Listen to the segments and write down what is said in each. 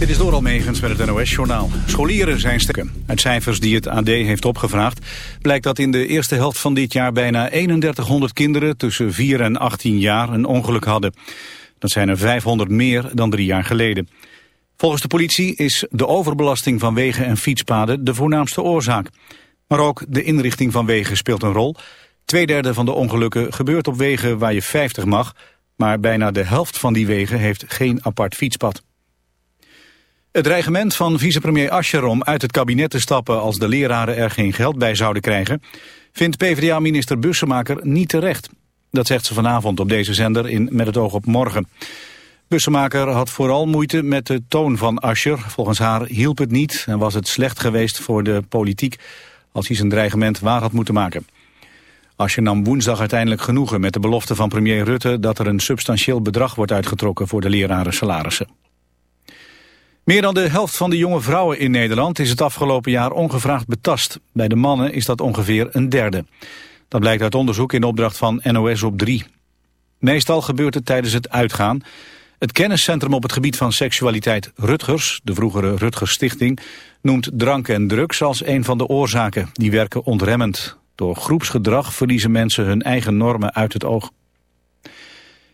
Dit is door Almegens met het NOS-journaal. Scholieren zijn sterk. Uit cijfers die het AD heeft opgevraagd... blijkt dat in de eerste helft van dit jaar bijna 3100 kinderen... tussen 4 en 18 jaar een ongeluk hadden. Dat zijn er 500 meer dan drie jaar geleden. Volgens de politie is de overbelasting van wegen en fietspaden de voornaamste oorzaak. Maar ook de inrichting van wegen speelt een rol. Tweederde van de ongelukken gebeurt op wegen waar je 50 mag... maar bijna de helft van die wegen heeft geen apart fietspad. Het dreigement van vicepremier Ascher om uit het kabinet te stappen als de leraren er geen geld bij zouden krijgen, vindt PvdA-minister Bussemaker niet terecht. Dat zegt ze vanavond op deze zender in Met het oog op morgen. Bussemaker had vooral moeite met de toon van Ascher. Volgens haar hielp het niet en was het slecht geweest voor de politiek als hij zijn dreigement waar had moeten maken. Ascher nam woensdag uiteindelijk genoegen met de belofte van premier Rutte dat er een substantieel bedrag wordt uitgetrokken voor de leraren salarissen. Meer dan de helft van de jonge vrouwen in Nederland is het afgelopen jaar ongevraagd betast. Bij de mannen is dat ongeveer een derde. Dat blijkt uit onderzoek in opdracht van NOS op 3. Meestal gebeurt het tijdens het uitgaan. Het kenniscentrum op het gebied van seksualiteit Rutgers, de vroegere Rutgers Stichting, noemt drank en drugs als een van de oorzaken. Die werken ontremmend. Door groepsgedrag verliezen mensen hun eigen normen uit het oog.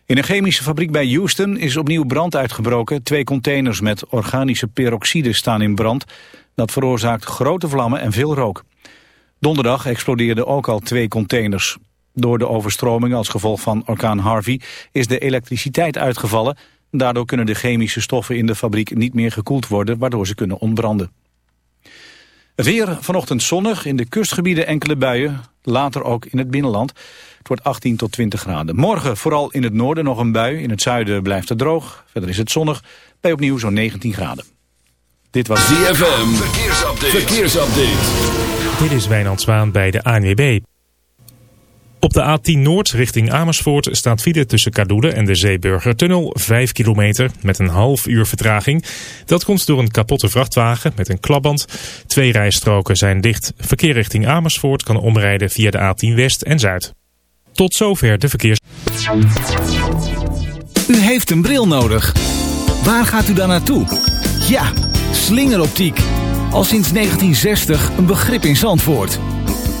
In een chemische fabriek bij Houston is opnieuw brand uitgebroken. Twee containers met organische peroxide staan in brand. Dat veroorzaakt grote vlammen en veel rook. Donderdag explodeerden ook al twee containers. Door de overstroming als gevolg van orkaan Harvey is de elektriciteit uitgevallen. Daardoor kunnen de chemische stoffen in de fabriek niet meer gekoeld worden, waardoor ze kunnen ontbranden. weer vanochtend zonnig, in de kustgebieden enkele buien, later ook in het binnenland. Het wordt 18 tot 20 graden. Morgen vooral in het noorden nog een bui. In het zuiden blijft het droog. Verder is het zonnig. Bij opnieuw zo'n 19 graden. Dit was ZFM. Verkeersupdate. Verkeersupdate. Dit is Wijnand Zwaan bij de ANWB. Op de A10 Noord richting Amersfoort staat file tussen Kadoelen en de Zeeburgertunnel 5 kilometer met een half uur vertraging. Dat komt door een kapotte vrachtwagen met een klapband. Twee rijstroken zijn dicht. Verkeer richting Amersfoort kan omrijden via de A10 West en Zuid. Tot zover de verkeers. U heeft een bril nodig. Waar gaat u dan naartoe? Ja, slingeroptiek. Al sinds 1960 een begrip in Zandvoort.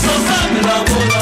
Só sabe da bola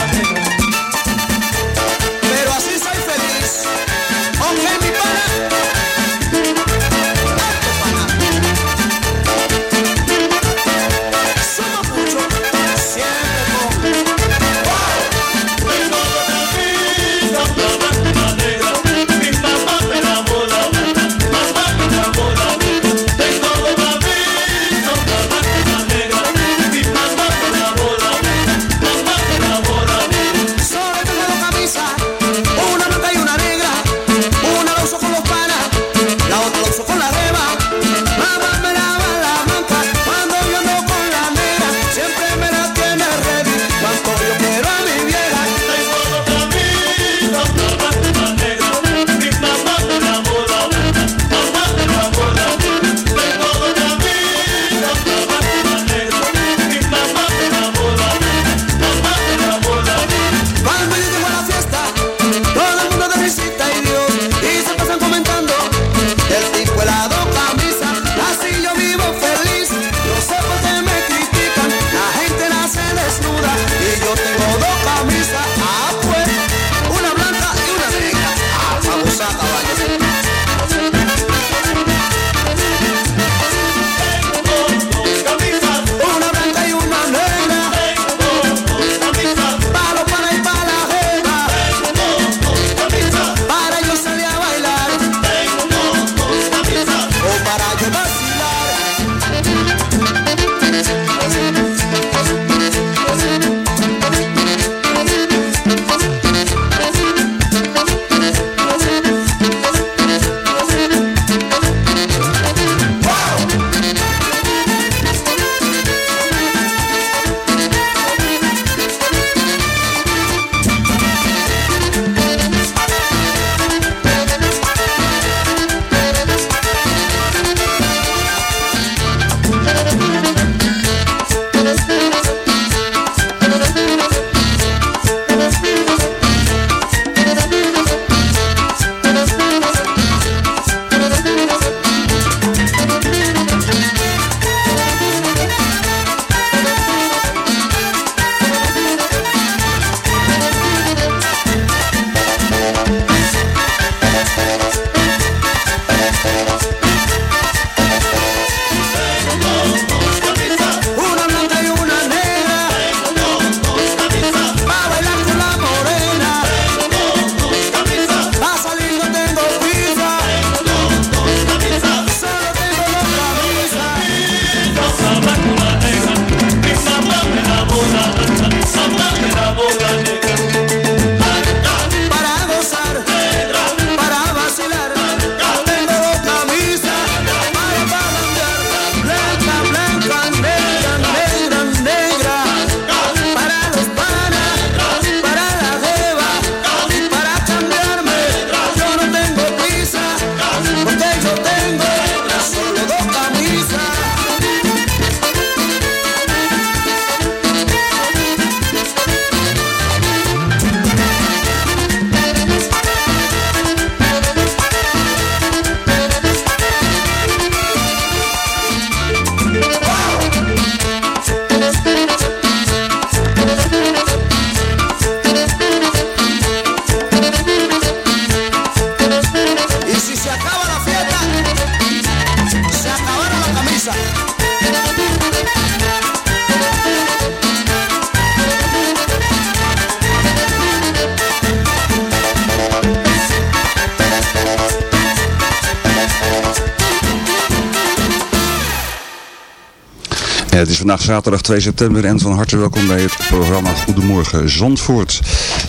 vandaag zaterdag 2 september en van harte welkom bij het programma Goedemorgen Zandvoort.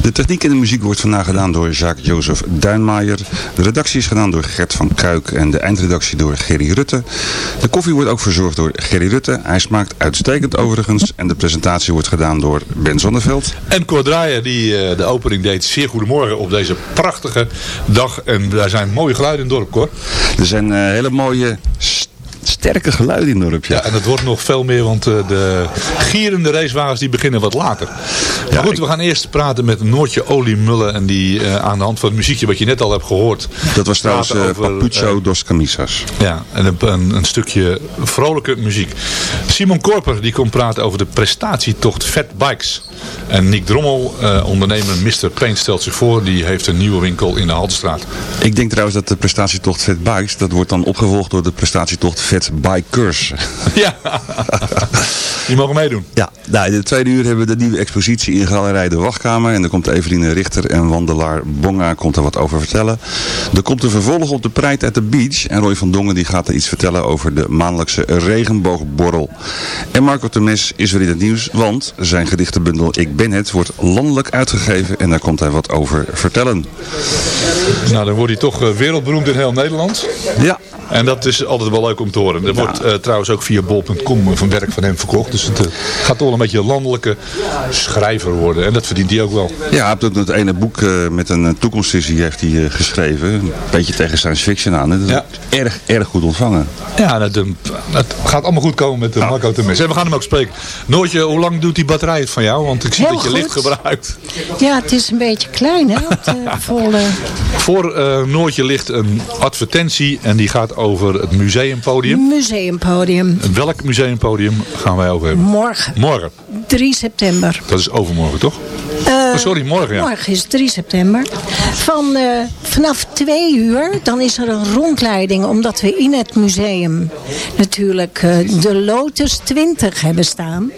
De techniek en de muziek wordt vandaag gedaan door Jacques-Jozef Duinmaier. De redactie is gedaan door Gert van Kuik en de eindredactie door Gerry Rutte. De koffie wordt ook verzorgd door Gerry Rutte. Hij smaakt uitstekend overigens en de presentatie wordt gedaan door Ben Zonneveld. En Cor Draaier die eh, de opening deed. Zeer goedemorgen op deze prachtige dag. En daar zijn mooie geluiden in het dorp, Cor. Er zijn eh, hele mooie sterke geluiden in het dorp. Ja, en het wordt nog veel meer, want eh, de gierende racewagens die beginnen wat later. Maar goed, we gaan eerst praten met Noortje Oliemullen. En die eh, aan de hand van het muziekje wat je net al hebt gehoord. Dat was trouwens eh, over, Papucho dos Camisas. Ja, en een, een, stukje vrolijke muziek. Simon Korper die komt praten over de prestatietocht Fat Bikes. En Nick Drommel, eh, ondernemer Mr. Paint, stelt zich voor. Die heeft een nieuwe winkel in de Haltestraat. Ik denk trouwens dat de prestatietocht Vet Bikes, dat wordt dan opgevolgd door de prestatietocht Vet Bikers. Ja, die mogen meedoen. Ja, nou, in de tweede uur hebben we de nieuwe expositie in Galerij De Wachtkamer. En daar komt Eveline Richter en wandelaar Bonga komt er wat over vertellen. Er komt een vervolg op de Pride at the Beach. En Roy van Dongen die gaat er iets vertellen over de maandelijkse regenboogborrel. En Marco Temes is weer in het nieuws, want zijn gedichtenbundel Ik Ben Het wordt landelijk uitgegeven. En daar komt hij wat over vertellen. Nou, dan wordt hij toch eh, wereldberoemd in heel Nederland. Ja, En dat is altijd wel leuk om te horen. Er wordt eh, trouwens ook via bol.com van werk van hem verkocht. Dus het eh, gaat toch wel een beetje landelijke schrijver worden. En dat verdient hij ook wel. Ja, hij heeft ook het ene boek eh, met een toekomstvisie heeft hij eh, geschreven. Een beetje tegen science fiction aan. En dat is Ja. erg, erg goed ontvangen. Ja, dat, eh, dat gaat allemaal goed komen met uh, Marco Temes. En we gaan hem ook spreken. Noortje, hoe lang doet die batterij het van jou? Want ik zie Heel dat je licht gebruikt. Ja, het is een beetje klein, hè? Op de volle... Voor eh, Noortje ligt een advertentie. En die gaat over het museumpodium. Museumpodium. Welk museumpodium gaan wij over hebben? Morgen, Morgen. 3 september. Dat is overmorgen, toch? Eh, Oh, sorry, morgen ja. Morgen is 3 september. Van, eh, vanaf 2 uur, dan is er een rondleiding. Omdat we in het museum natuurlijk eh, de Lotus 20 hebben staan.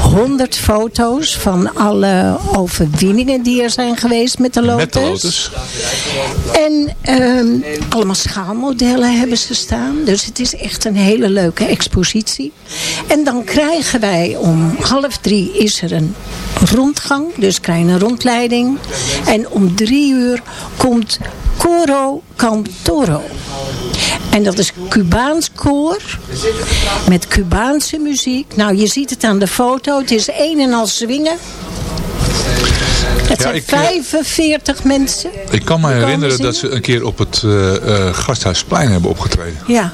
100 foto's van alle overwinningen die er zijn geweest met de Lotus. Met de Lotus. En ehm, allemaal schaalmodellen hebben ze staan. Dus het is echt een hele leuke expositie. En dan krijgen wij om half drie is er een rondgang. Dus krijgen een rondleiding. En om drie uur komt Coro Cantoro. En dat is Cubaans koor. Met Cubaanse muziek. Nou, je ziet het aan de foto. Het is een en al zwingen. Het Ja, zijn ik, eh, 45 mensen. Ik kan me herinneren dat ze een keer op het eh, Gasthuisplein hebben opgetreden. Ja.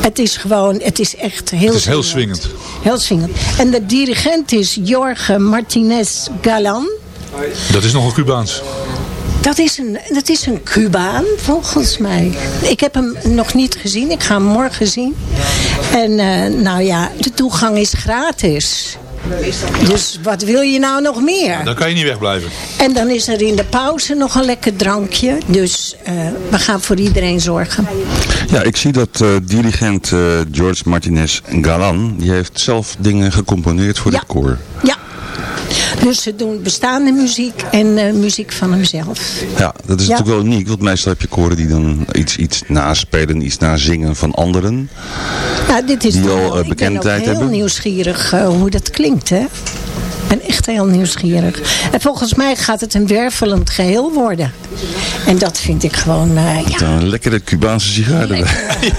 Het is gewoon, het is echt heel Het is heel swingend. Heel swingend. En de dirigent is Jorge Martinez Galan. Dat is nogal Cubaans. Dat is, een, dat is een Cubaan, volgens mij. Ik heb hem nog niet gezien. Ik ga hem morgen zien. En eh, nou ja, de toegang is gratis. Dus wat wil je nou nog meer? Dan kan je niet wegblijven. En dan is er in de pauze nog een lekker drankje. Dus eh, we gaan voor iedereen zorgen. Ja, ik zie dat eh, dirigent eh, George Martinez Galan, die heeft zelf dingen gecomponeerd voor Ja. dit koor. Ja. Dus ze doen bestaande muziek en eh, muziek van hemzelf. Ja, dat is Ja. natuurlijk wel uniek, want meestal heb je koren die dan iets, iets naspelen, iets nazingen van anderen. Ja, dit is Die toch al, wel- eh, ik ben bekendheid ook heel hebben. nieuwsgierig eh, hoe dat klinkt, hè? Ik ben echt heel nieuwsgierig. En volgens mij gaat het een wervelend geheel worden. En dat vind ik gewoon, eh, ja. Dan een lekkere Cubaanse sigaar erbij.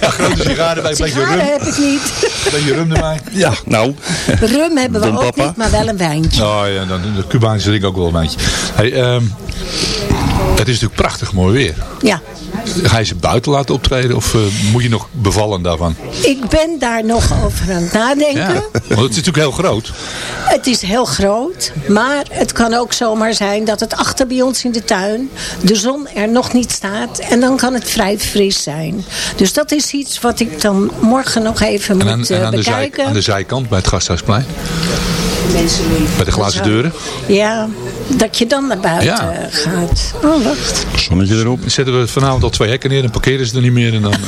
Ja, grote sigaren bij een beetje Sigaren rum. heb ik niet. Een beetje rum erbij. Ja, nou. Rum hebben we Don ook Papa. niet, maar wel een wijntje. Oh ja, dan de Cubaanse drink ook wel een beetje. Hey, ehm, het is natuurlijk prachtig mooi weer. Ja. Ga je ze buiten laten optreden of eh, moet je nog bevallen daarvan? Ik ben daar nog over aan het nadenken. Ja, want het is natuurlijk heel groot. Het is heel groot, maar het kan ook zomaar zijn dat het achter bij ons in de tuin de zon er nog niet staat en dan kan het vrij fris zijn. Dus dat is iets wat ik dan morgen nog even En aan, moet en eh, aan, de zij, bekijken. aan de zijkant bij het Gasthuisplein. Met de glazen deuren. Ja, dat je dan naar buiten Ja. eh, gaat. Oh, wacht. Zonnetje erop. Zetten we vanavond al twee hekken neer en parkeren ze er niet meer. En dan,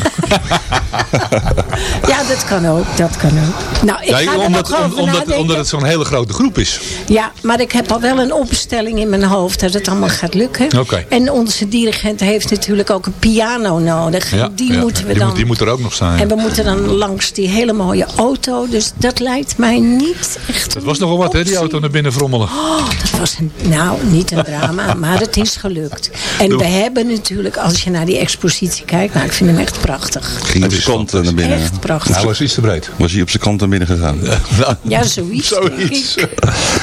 Ja, dat kan ook. Dat kan ook. Nou, ik Ja, ga omdat, nog om- omdat, het zo'n hele grote groep is. Ja, maar ik heb al wel een opstelling in mijn hoofd dat het allemaal gaat lukken. Oké. En onze dirigent heeft natuurlijk ook een piano nodig. Ja, die ja, moeten we die dan... Moet, die moet er ook nog staan. En we moeten dan langs die hele mooie auto. Dus dat lijkt mij niet echt Het was nogal wat, hè, die auto naar binnen frommelen. Oh, dat was een, nou, niet een drama, maar het is gelukt. En Doe. we hebben natuurlijk, als je naar die expositie kijkt, nou, ik vind hem echt prachtig. Ging op zijn kant naar binnen. Echt prachtig. Hij was iets te breed. Was hij op zijn kant naar binnen gegaan? Nou, Ja, zoiets. denk Zoiets. ik.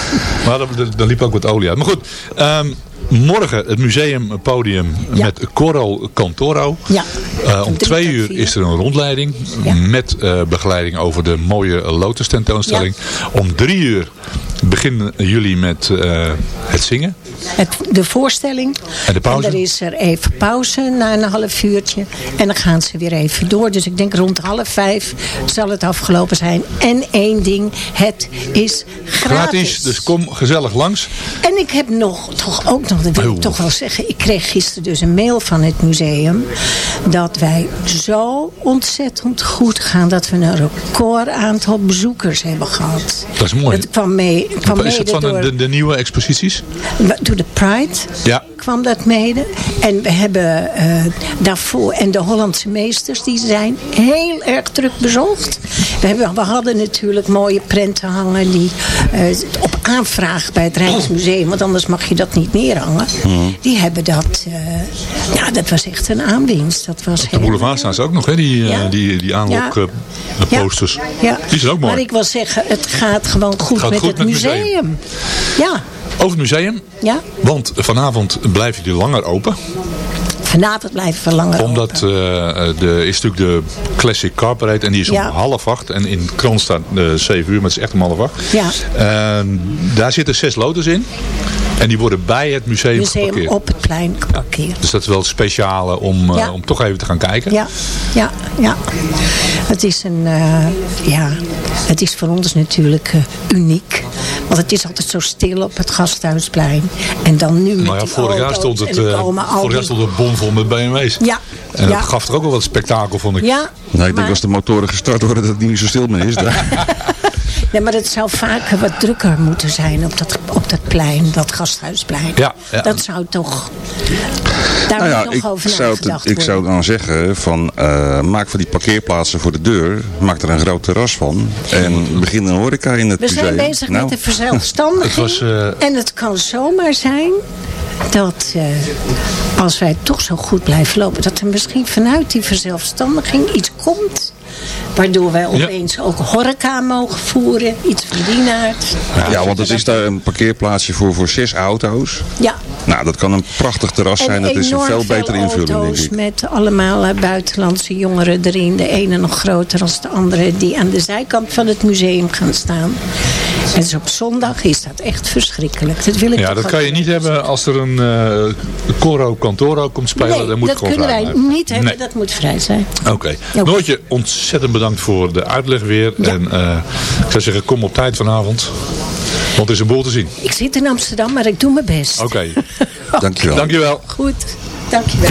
maar dan, dan liep ook wat olie uit. Maar goed, ehm, morgen het museumpodium Ja. met Coro Cantoro. Ja. Eh, om twee uur is er een rondleiding Ja. met eh, begeleiding over de mooie Lotus tentoonstelling. Om drie uur beginnen jullie met eh, het zingen. Het, de voorstelling. En de pauze? En er is er even pauze na een half uurtje. En dan gaan ze weer even door. Dus ik denk rond half vijf zal het afgelopen zijn. En één ding, het is gratis. Gratis, dus kom gezellig langs. En ik heb nog, toch ook nog, dat wil Oh. ik toch wel zeggen. Ik kreeg gisteren dus een mail van het museum. Dat wij zo ontzettend goed gaan. Dat we een record aantal bezoekers hebben gehad. Dat is mooi. Het kwam, mee, Is het van de, de, de nieuwe exposities? door de Pride Ja. Kwam dat mede. En we hebben eh, daarvoor, en de Hollandse meesters, die zijn heel erg druk bezocht. We, hebben, we hadden natuurlijk mooie prenten hangen die eh, op aanvraag bij het Rijksmuseum, want anders mag je dat niet neerhangen. Die hebben dat, eh, ja, dat was echt een aanwinst. Dat was De boulevard staan ze ook nog, hè? Die, Ja. die, die aanlok Ja. Ja. Die zijn ook mooi. Maar ik wil zeggen, het gaat gewoon goed Gaat met goed het met het museum. museum. Ja, Over het museum. ja. Want vanavond blijven jullie langer open. Vanavond blijven we langer Omdat open. eh, eh, de, is natuurlijk de Classic Car Parade. En die is Ja. om half acht. En in krant staat uh, 7 uur. Maar het is echt om half acht. Ja. En daar zitten zes lotus in. En die worden bij het museum, museum geparkeerd. op het plein geparkeerd. Dus dat is wel het speciale om, eh, Ja. om toch even te gaan kijken. Ja, ja, ja. Het is een, eh, ja, het is voor ons natuurlijk eh, uniek. Want het is altijd zo stil op het Gasthuisplein. En dan nu met Nou ja, die vorig jaar stond het, er eh, vorig jaar stond het bomvol met BMW's. Ja, En ja. dat gaf toch ook wel wat spektakel, vond ik. Ja, Nee, ik denk maar, als de motoren gestart worden dat het niet meer zo stil meer is. daar. nee, maar het zou vaker wat drukker moeten zijn op dat, op dat plein, dat Gasthuisplein. Ja, ja. Dat zou toch... Daar Nou ja, moet ik over zou, het- ik zou dan zeggen van eh, maak van die parkeerplaatsen voor de deur, maak er een groot terras van en begin een horeca in het We museum. zijn bezig Nou, met de verzelfstandiging. Was, eh, En het kan zomaar zijn dat eh, als wij toch zo goed blijven lopen... dat er misschien vanuit die verzelfstandiging iets komt... waardoor wij opeens ook horeca mogen voeren. Iets van die naart. Ja, want het is daar een parkeerplaatsje voor, voor zes auto's. Ja. Nou, dat kan een prachtig terras zijn. Dat is een veel betere invulling, denk auto's ik. met allemaal eh, buitenlandse jongeren erin. De ene nog groter dan de andere. Die aan de zijkant van het museum gaan staan. En dus op zondag is dat echt verschrikkelijk. Dat wil ik Ja, dat kan je niet hebben als er een eh Coro Cantoro komt spelen. Nee, dan moet dat gewoon kunnen wij blijven. niet hebben. Nee. Dat moet vrij zijn. Oké. Noortje, ontzettend bedankt voor de uitleg weer. Ja. En eh, ik zou zeggen, kom op tijd vanavond. Want er is een boel te zien. Ik zit in Amsterdam, maar ik doe mijn best. Oké. Dankjewel. Dankjewel. Goed, dankjewel.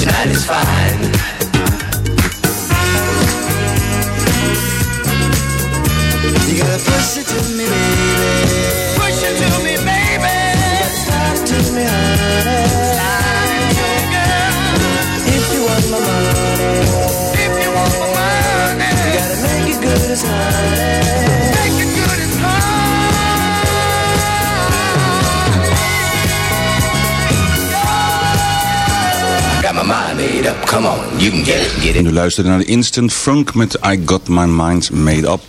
Tonight is fine. You gotta push it to me, baby. Push it to me, baby. Slide to me, honey. Slide it to me, girl. If you want my money. If you want my money. You gotta make it good as honey. My mind made up. Come on, you can get it, get it. En u luisterde naar de Instant Funk met I Got My Mind Made Up.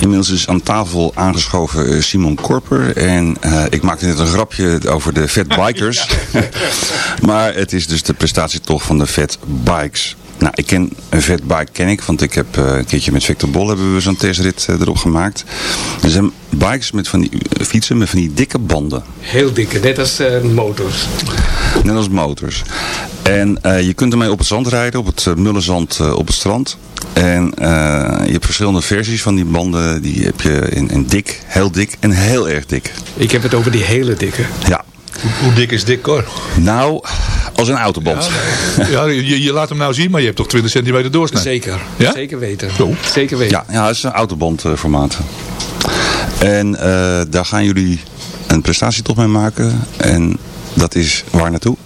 Inmiddels is aan tafel aangeschoven eh, Simon Korper. En eh, ik maakte net een grapje over de Fat Bikers. maar het is dus de prestatietocht van de Fat Bikes. Nou, ik ken een Fat Bike, ken ik. Want ik heb eh, een keertje met Victor Bol hebben we zo'n testrit erop gemaakt. Er zijn bikes met van die fietsen met van die dikke banden. Heel dikke, net als eh, motors. Net als motors. En eh, je kunt ermee op het zand rijden, op het uh, mullenzand eh, op het strand. En eh, je hebt verschillende versies van die banden. Die heb je in, in dik, heel dik en heel erg dik. Ik heb het over die hele dikke. Ja. Hoe, hoe dik is dik, Cor? Nou, als een autoband. Ja, je, je laat hem nou zien, maar je hebt toch 20 centimeter doorsnee? Zeker, Ja? zeker weten. Zo. Zeker weten. Ja, ja, het is een autobandformaat. En eh, daar gaan jullie een prestatietocht mee maken. En dat is waar naartoe?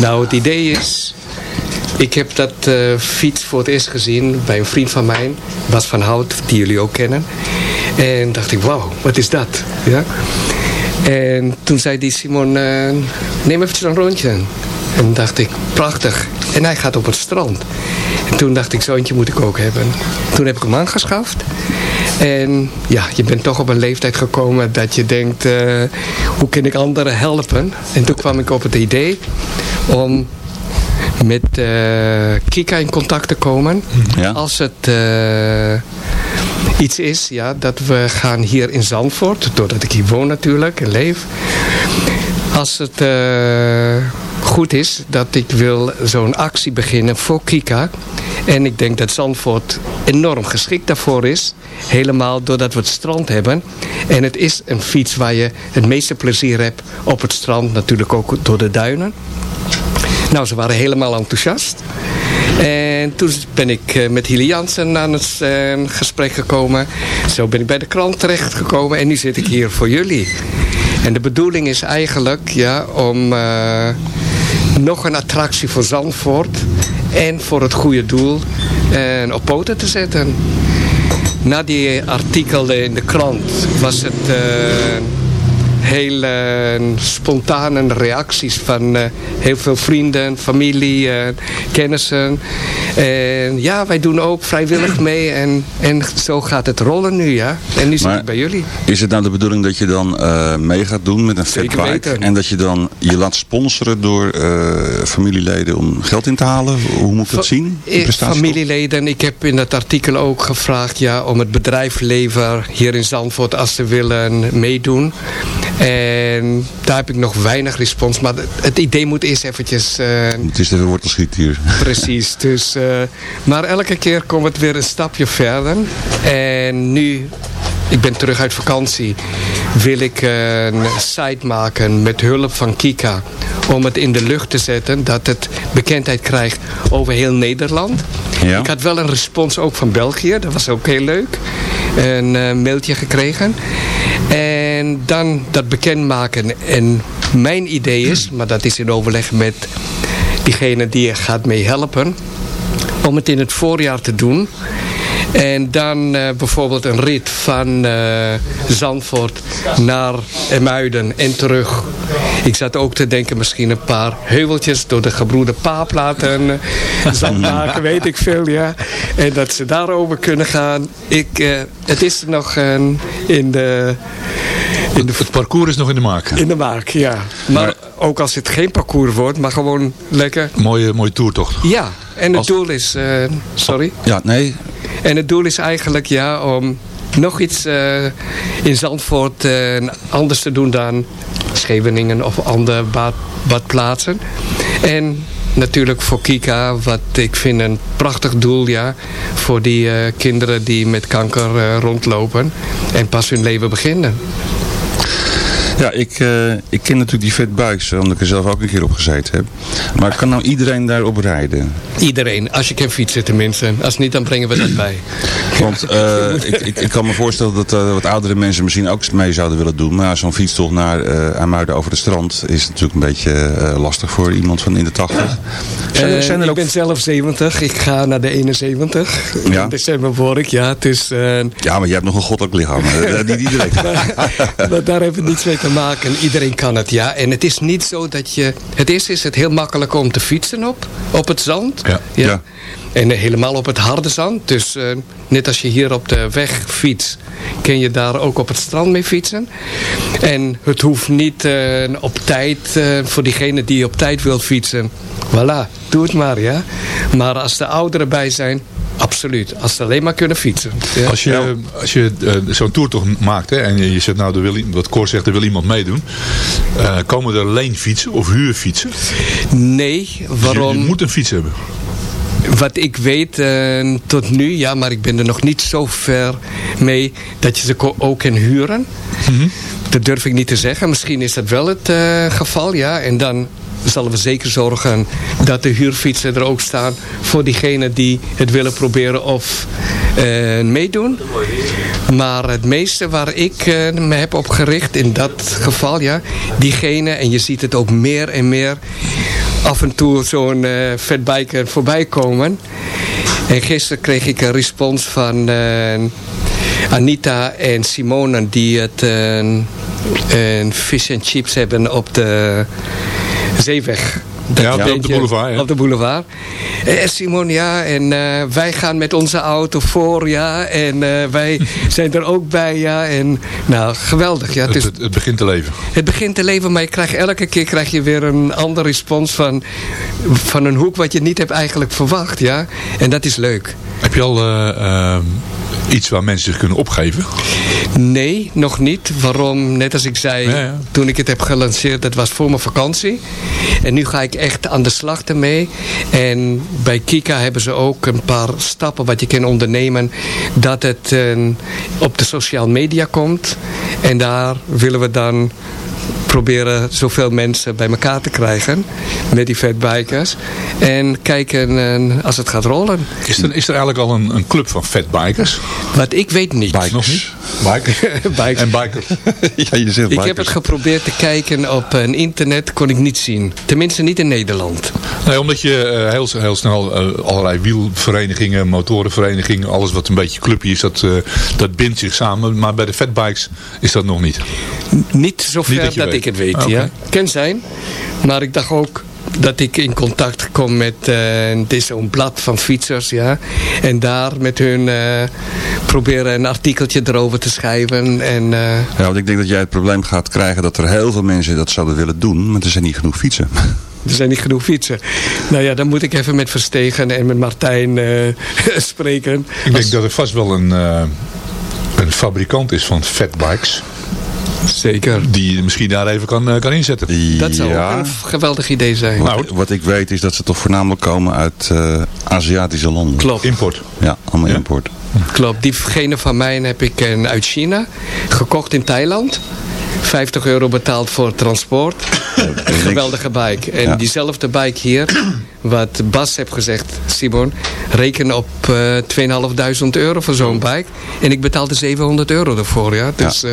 Nou, het idee is... Ik heb dat eh, fiets voor het eerst gezien bij een vriend van mij, Bas van Hout, die jullie ook kennen. En dacht ik, wauw, wat is dat? Ja? En toen zei die Simon, eh, neem eventjes een rondje. En dacht ik, prachtig. En hij gaat op het strand. En toen dacht ik, zoontje moet ik ook hebben. Toen heb ik hem aangeschaft. En ja, je bent toch op een leeftijd gekomen dat je denkt, eh, hoe kan ik anderen helpen? En toen kwam ik op het idee om met eh, Kika in contact te komen. Ja. Als het eh, iets is, ja, dat we gaan hier in Zandvoort, doordat ik hier woon natuurlijk en leef. Als het eh, goed is dat ik wil zo'n actie beginnen voor Kika. En ik denk dat Zandvoort enorm geschikt daarvoor is. Helemaal doordat we het strand hebben. En het is een fiets waar je het meeste plezier hebt op het strand. Natuurlijk ook door de duinen. Nou, ze waren helemaal enthousiast. En toen ben ik eh, met Hilly Jansen aan het eh, gesprek gekomen. Zo ben ik bij de krant terechtgekomen en nu zit ik hier voor jullie. En de bedoeling is eigenlijk ja, om eh, nog een attractie voor Zandvoort en voor het goede doel eh, op poten te zetten. Na die artikelen in de krant was het eh, heel eh, spontane reacties van eh, heel veel vrienden, familie, eh, kennissen. En ja, wij doen ook vrijwillig mee en, en zo gaat het rollen nu, ja. En nu zit ik bij jullie. Is het nou de bedoeling dat je dan mee gaat doen met een fatbike? En dat je dan je laat sponsoren door familieleden om geld in te halen? Hoe moet ik dat zien? Familieleden, ik heb in dat artikel ook gevraagd ja, om het bedrijfsleven hier in Zandvoort als ze willen meedoen. En daar heb ik nog weinig respons. Maar het- idee moet eerst eventjes... eh, Het is de wortelschiet hier. Precies, dus, eh, maar elke keer komt het weer een stapje verder. En nu, ik ben terug uit vakantie, wil ik een site maken met hulp van Kika. Om het in de lucht te zetten, dat het bekendheid krijgt over heel Nederland. Ja. Ik had wel een respons ook van België, dat was ook heel leuk. Een eh, mailtje gekregen. En dan dat bekendmaken. En mijn idee is, maar dat is in overleg met diegene die er gaat mee helpen. Om het in het voorjaar te doen. En dan eh, bijvoorbeeld een rit van eh, Zandvoort naar Emuiden en terug. Ik zat ook te denken misschien een paar heuveltjes door de gebroede paap laten eh, zand maken, weet ik veel, ja. En dat ze daarover kunnen gaan. Ik, het is nog eh, in de Het, parcours is nog in de maak. In de maak, ja. Maar, ook als het geen parcours wordt, maar gewoon lekker. Mooie, mooie toertocht. Ja, en het Als- doel is... sorry? Ja, nee. En het doel is eigenlijk ja, om nog iets eh, in Zandvoort eh, anders te doen dan Scheveningen of andere bad, badplaatsen. En natuurlijk voor Kika, wat ik vind een prachtig doel ja, voor die eh, kinderen die met kanker rondlopen en pas hun leven beginnen. Ja, ik, eh, ik ken natuurlijk die Fat Bikes, omdat ik er zelf ook een keer op gezeten heb. Maar kan nou iedereen daarop rijden? Iedereen, als je kan fietsen tenminste. Als niet, dan brengen we dat bij. Want eh, ik, ik, ik kan me voorstellen dat eh, wat oudere mensen misschien ook mee zouden willen doen. Maar zo'n fietstocht naar uh, Amuiden over het strand is natuurlijk een beetje lastig voor iemand van in de 80. Zijn er, Eh, zijn er ik ben zelf 70. Ik ga naar de 71. Ja. In december word ik, ja. Dus Ja, maar jij hebt nog een goddelijk lichaam. Niet iedereen. maar daar heeft het niets mee te maken. Iedereen kan het, ja. En het is niet zo dat je... Het eerste is het heel makkelijk om te fietsen op, op het zand. Ja. Ja. En helemaal op het harde zand. Dus eh, net als je hier op de weg fietst, kun je daar ook op het strand mee fietsen. En het hoeft niet eh, op tijd, eh, voor diegene die op tijd wil fietsen. Voilà, doe het maar, ja. Maar als de ouderen bij zijn, absoluut. Als ze alleen maar kunnen fietsen. Ja. Als je, als je eh, zo'n toertocht maakt hè, en je, je zegt nou, er wil, wat Cor zegt, er wil iemand meedoen. eh, komen er leenfietsen of huurfietsen? Nee, Dus je- waarom? Je, moet een fiets hebben. Wat ik weet eh, tot nu, ja, maar ik ben er nog niet zo ver mee dat je ze ook kan huren. Dat durf ik niet te zeggen. Misschien is dat wel het eh, geval, ja. En dan zullen we zeker zorgen dat de huurfietsen er ook staan voor diegenen die het willen proberen of eh, meedoen. Maar het meeste waar ik eh, me heb op gericht in dat geval, ja, diegene, en je ziet het ook meer en meer, af en toe zo'n eh fatbiker voorbij komen. En gisteren kreeg ik een respons van Anita en Simone die het een fish and chips hebben op de zeeweg. Dat Ja, op de- op de beetje- boulevard, ja. Op de boulevard. Eh, Simon, ja, en eh, wij gaan met onze auto voor, ja. En eh, wij zijn er ook bij, ja. En nou, geweldig, ja. Het, Het, is, het, het begint te leven. het begint te leven, maar je krijgt, elke keer krijg je weer een andere respons van, van een hoek wat je niet hebt eigenlijk verwacht, ja. En dat is leuk. Heb je al eh, eh, iets waar mensen zich kunnen opgeven? Nee, nog niet. Waarom? Net als ik zei, Ja, ja. toen ik het heb gelanceerd, dat was voor mijn vakantie. En nu ga ik echt aan de slag ermee. En bij Kika hebben ze ook een paar stappen wat je kan ondernemen. Dat het eh, op de social media komt. En daar willen we dan proberen zoveel mensen bij elkaar te krijgen. Met die fatbikers. En kijken eh, als het gaat rollen. Is er, is er eigenlijk al een, een club van fatbikers? Wat ik weet niet. Nog niet? Bikers. Bikers. En bikers. ja, je zegt Ik heb bikers. het geprobeerd te kijken op een internet, kon ik niet zien. Tenminste niet in Nederland. Nee, omdat je eh, heel, heel snel eh, allerlei wielverenigingen, motorenverenigingen, alles wat een beetje clubje is, dat, eh, dat bindt zich samen. Maar bij de fatbikes is dat nog niet. Niet zover dat weet. ik het weet, Ah, ja. Kan zijn. Maar ik dacht ook dat ik in contact kom met, eh, het is zo'n blad van fietsers, ja. En daar met hun eh, proberen een artikeltje erover te schrijven. En, eh, Ja, want ik denk dat jij het probleem gaat krijgen dat er heel veel mensen dat zouden willen doen, maar er zijn niet genoeg fietsen. er zijn niet genoeg fietsen. Nou ja, dan moet ik even met Verstegen en met Martijn eh, spreken. Ik denk dat er vast wel een, eh, een fabrikant is van fatbikes. Zeker. Die je misschien daar even kan, eh, kan inzetten. Dat zou ook een geweldig idee zijn. Wat, wat ik weet is dat ze toch voornamelijk komen uit eh, Aziatische landen. Klopt. Import. Ja, allemaal import. Klopt, diegene van mij heb ik eh, uit China gekocht in Thailand. 50 euro betaald voor transport. Geweldige bike. En Ja. diezelfde bike hier, wat Bas heeft gezegd, Simon, reken op eh 2500 euro voor zo'n bike. En ik betaalde 700 euro ervoor, ja. Dus, eh,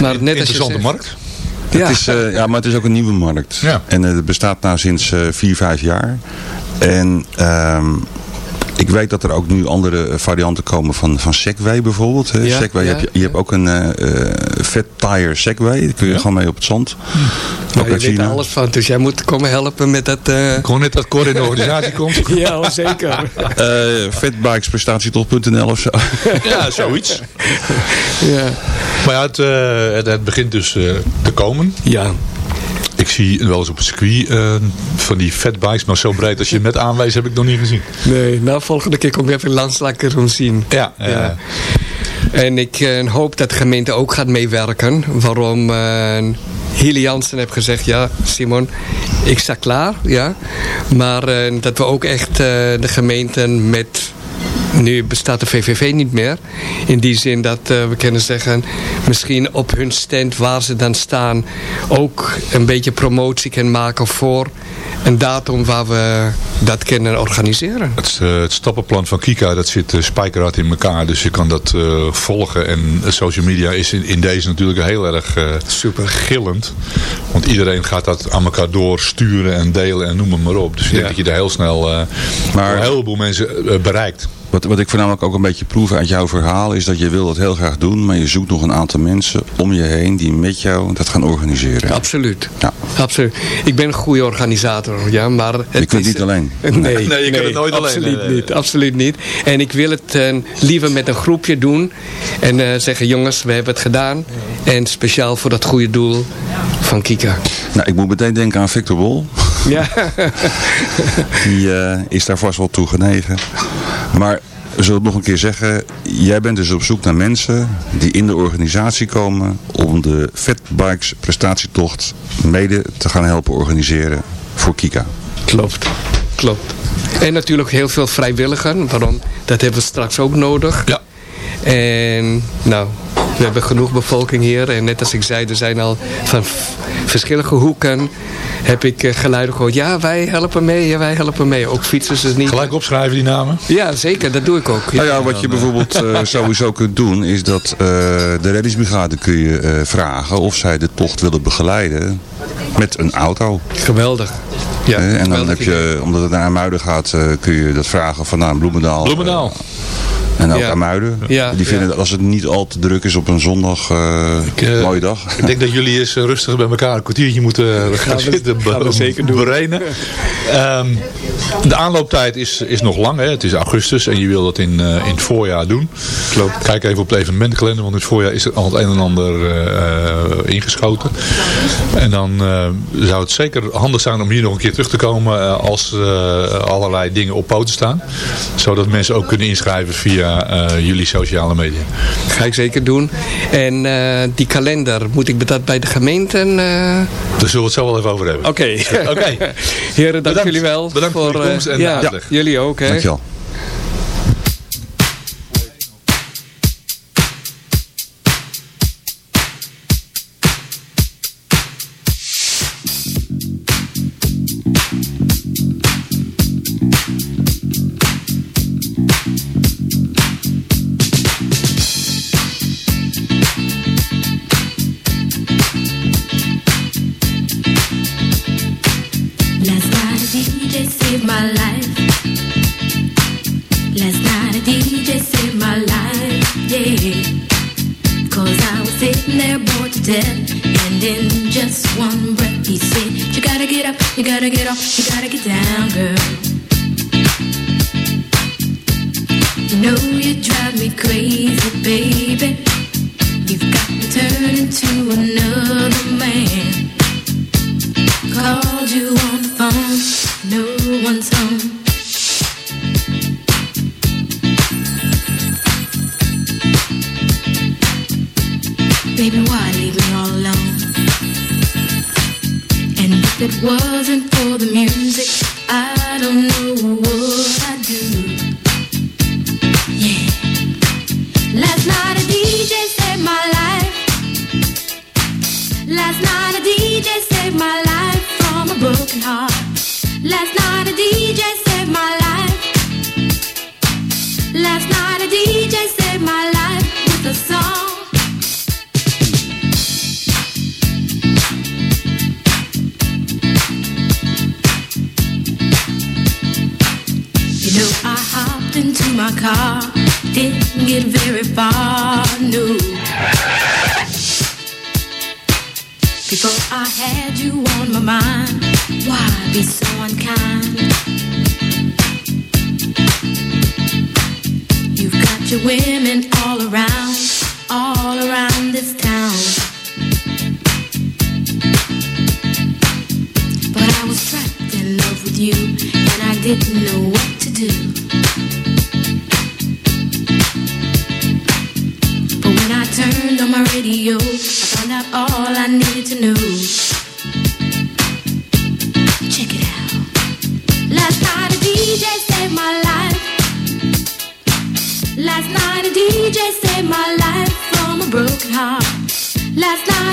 maar net als je Interessante zegt- markt. Ja. Het is, eh, ja, maar het is ook een nieuwe markt. Ja. En het bestaat nou sinds eh, vier, vijf jaar. En ehm, Ik weet dat er ook nu andere eh, varianten komen van, van Segway bijvoorbeeld. Hè. Ja, Segway, ja, heb je, je hebt ook een eh, eh, Fat Tire Segway. Daar kun je gewoon mee op het zand. Nou, Ook je uit weet er alles van, dus jij moet komen helpen met dat... eh, Gewoon net dat Cor in de organisatie komt. ja, oh, zeker. Eh fatbikesprestatietop.nl of zo. Ja, zoiets. ja. Maar ja, het, eh, het, het begint dus eh, te komen. ja. Ik zie wel eens op het circuit eh, van die fatbikes, maar zo breed als je met aanwijst heb ik nog niet gezien. Nee, nou volgende keer kom je even landslakken zien. Ja, ja. Ja. En ik eh, hoop dat de gemeente ook gaat meewerken. Waarom uh, Hille Jansen heeft gezegd... ja, Simon, ik sta klaar. Ja. Maar eh, dat we ook echt eh, de gemeenten met... Nu bestaat de VVV niet meer. In die zin dat eh, we kunnen zeggen... misschien op hun stand waar ze dan staan... ook een beetje promotie kunnen maken voor een datum waar we dat kunnen organiseren. Het, eh, het stappenplan van Kika dat zit uh, spijkerhard in elkaar. Dus je kan dat volgen. En social media is in, in deze natuurlijk heel erg Super. gillend. Want iedereen gaat dat aan elkaar doorsturen en delen en noem het maar op. Dus ik denk Ja. dat je er heel snel Maar- een heleboel mensen bereikt. Wat, wat ik voornamelijk ook een beetje proef uit jouw verhaal is dat je wil dat heel graag doen, maar je zoekt nog een aantal mensen om je heen die met jou dat gaan organiseren. Absoluut. Ja. Absoluut. Ik ben een goede organisator, ja, maar... Het het is- niet alleen. Nee, Nee, je kunt het nooit alleen. absoluut niet. Absoluut niet. En ik wil het eh, liever met een groepje doen. En eh, zeggen, jongens, we hebben het gedaan. En speciaal voor dat goede doel van Kika. Nou, ik moet meteen denken aan Victor Bol. Ja. Die eh, is daar vast wel toe genegen. Maar we zullen het nog een keer zeggen. Jij bent dus op zoek naar mensen die in de organisatie komen om de Fatbikes prestatietocht mede te gaan helpen organiseren voor Kika. Klopt. Klopt. En natuurlijk heel veel vrijwilligen. Waarom? Dat hebben we straks ook nodig. Ja. En nou, we hebben genoeg bevolking hier. En net als ik zei, er zijn al van verschillende hoeken heb ik eh, geluiden gehoord. Ja, wij helpen mee, ja, wij helpen mee. Ook fietsers dus niet. Gelijk opschrijven die namen. Ja, zeker. Dat doe ik ook. Nou ja, wat je bijvoorbeeld eh, sowieso kunt doen is dat eh, de reddingsbrigade kun je eh, vragen of zij de tocht willen begeleiden met een auto. Geweldig. Ja, en dan heb je, omdat het naar Muiden gaat, eh, kun je dat vragen van nou, Bloemendaal. Bloemendaal. En ook Ja. aan Muiden. Ja, Die vinden dat als het niet al te druk is op een zondag, eh eh, mooie dag. Ik denk dat jullie eens eh, rustig bij elkaar een kwartiertje moeten gaan we- zitten. gaan we zeker doen. berenen. Ehm, de aanlooptijd is, is nog lang. Hè? Het is augustus en je wil dat in, eh, in het voorjaar doen. Klopt. Kijk even op de evenementkalender, want in het voorjaar is er al het een en ander ingeschoten. En dan eh, zou het zeker handig zijn om hier nog een keer terug te komen als eh, allerlei dingen op poten staan. Zodat mensen ook kunnen inschrijven via eh, jullie sociale media. Ga ik zeker doen. En eh, die kalender, moet ik dat bij de gemeenten... eh, Daar zullen we het zo wel even over hebben. Oké. Oké. Heren, dank Bedankt. jullie wel. Bedankt voor de eh, komst en de ja. Jullie ook, hè? Dankjewel.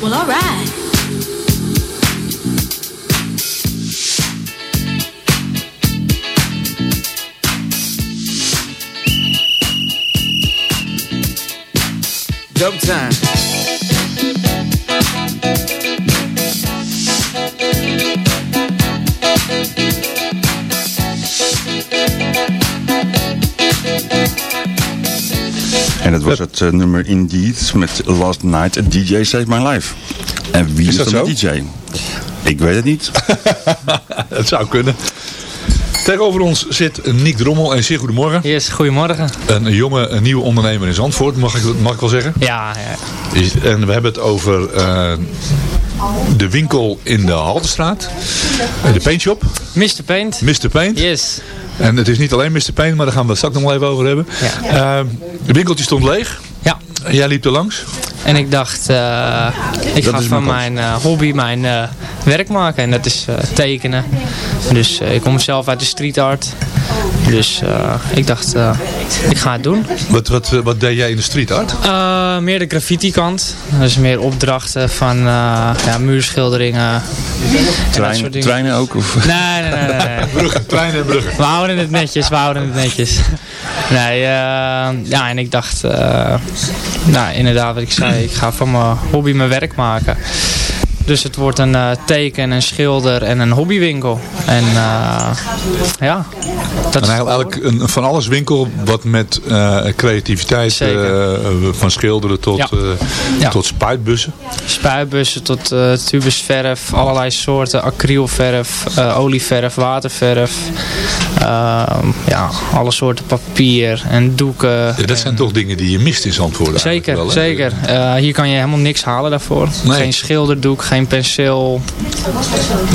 Well, all right. Time. Was het eh, nummer Indeed met Last Night, a DJ Save My Life. En wie Is is, dat dan de? DJ? Ik weet het niet. Het zou kunnen. Tegenover ons zit Nick Drommel en zeer goedemorgen. Yes, goedemorgen. Een jonge, een nieuwe ondernemer in Zandvoort, mag ik, mag ik wel zeggen. Ja, ja. En we hebben het over eh, de winkel in de Haltestraat. Eh, De paintshop. Mr. Paint. Mr. Paint. Yes. En het is niet alleen Mr. Paint, maar daar gaan we het straks nog wel even over hebben. Ja. Eh, de winkeltje stond leeg. Ja. En jij liep er langs. En ik dacht, eh, ik Dat ga van mijn eh, hobby mijn werk maken. En dat is tekenen. Dus ik kom zelf uit de street art. Dus eh, ik dacht, eh, ik ga het doen. Wat, wat, wat deed jij in de street art? Eh, meer de graffiti kant. Dus meer opdrachten van eh, ja, muurschilderingen. Trein- treinen ook? Of? Nee, nee, nee. nee, nee. Bruggen, treinen en bruggen. We houden het netjes, we houden het netjes. Nee, eh, ja, en ik dacht, eh, nou inderdaad wat ik zei, ik ga van mijn hobby mijn werk maken. Dus het wordt een eh, teken, een schilder en een hobbywinkel. En eh, ja, dat en eigenlijk een van alles winkel wat met eh, creativiteit van schilderen tot, Ja. Ja. tot spuitbussen. spuitbussen tot tubusverf, allerlei soorten acrylverf, olieverf, waterverf. Ehm, ja, alle soorten papier en doeken. Ja, dat zijn toch dingen die je mist in Zandvoort Zeker, wel, zeker. Hier kan je helemaal niks halen daarvoor. Nee. Geen schilderdoek, geen penseel,